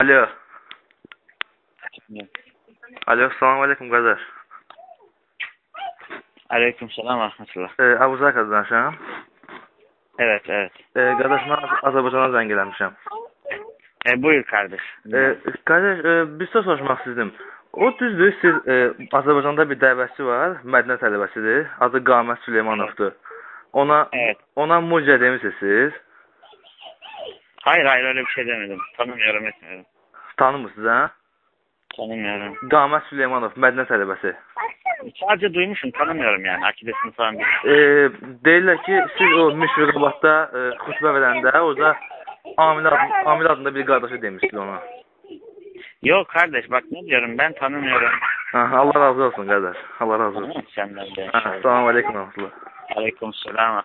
Alo. Alo, salam aleykum qardaş. Aleyküm selam rahmetullah. E, Abuzakar danışam. Evet evet. E, qardaş, mən Az- Azərbaycana zəng eləmişəm. E, buyur kardeş. E, qardaş, e, bir söz soruşmaq istəyirdim. O düzdür, siz e, Azərbaycanda bir dəvətçi var, Mədinə tələbəsidir. Adı Qamət Süleymanovdur. Ona Evet. ona mucize demisiniz siz. Hayır hayır öyle bir şey demedim. Tanımıyorum etmiyorum. Tanımırsınız ha? Tanımıyorum. Qamət Süleymanov, Mədinə tələbəsi. Sadece duymuşum tanımıyorum yani. Akidesini falan bilmiyorum. E, deyirlər ki, siz o Müşfiqabadda e, xutbə verəndə orada Amil, adlı, Amil adında bir qardaşı demişdiniz ona. Yok kardeş bak ne diyorum ben tanımıyorum. Ha, Allah razı olsun qardaş. Allah razı olsun. Senden de. Ha, aleykum. Rahmetullah. Aleyküm selam.